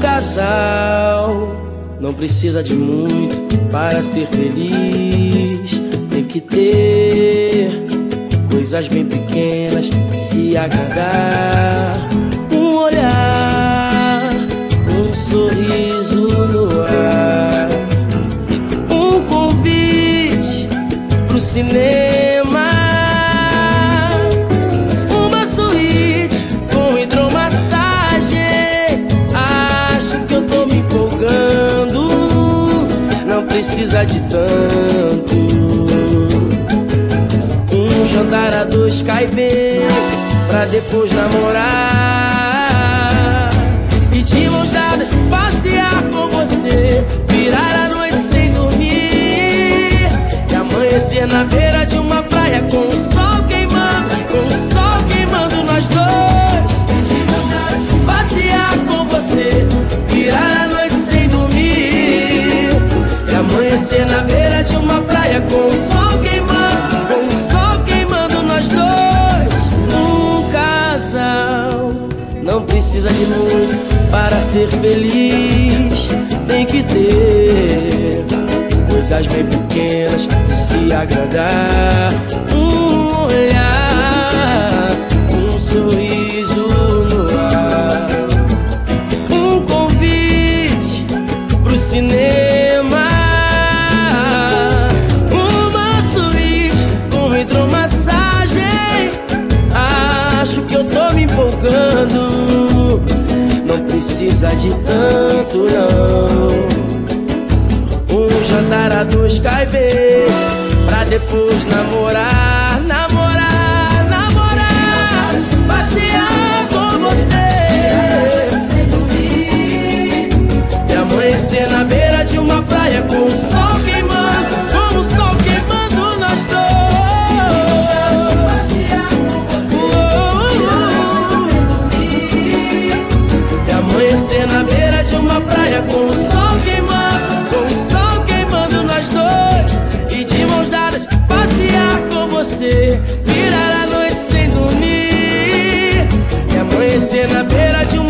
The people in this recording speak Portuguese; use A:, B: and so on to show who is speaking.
A: casal não precisa de muito para ser feliz. Tem que ter coisas bem pequenas, se agradar. Um olhar, um sorriso no ar, um convite pro cinema. Precisa de tanto. Um jantar a dois cai bem pra depois namorar. E de mãos dadas passear com você, virar a noite sem dormir e amanhecer na beira precisa de muito para ser feliz. Tem que ter coisas bem pequenas se agradar. Um olhar, um sorriso no ar, um convite pro cinema. Uma suíte com hidromassagem. Acho que eu tô me empolgando. Não precisa de tanto, não. Um jantar a dois cai. Pra depois namorar, namorar, namorar. Passear com você. E amanhecer na beira de uma praia com sol praia com o sol queimando, com o sol queimando nós dois. E de mãos dadas passear com você, virar a noite sem dormir e amanhecer na beira de um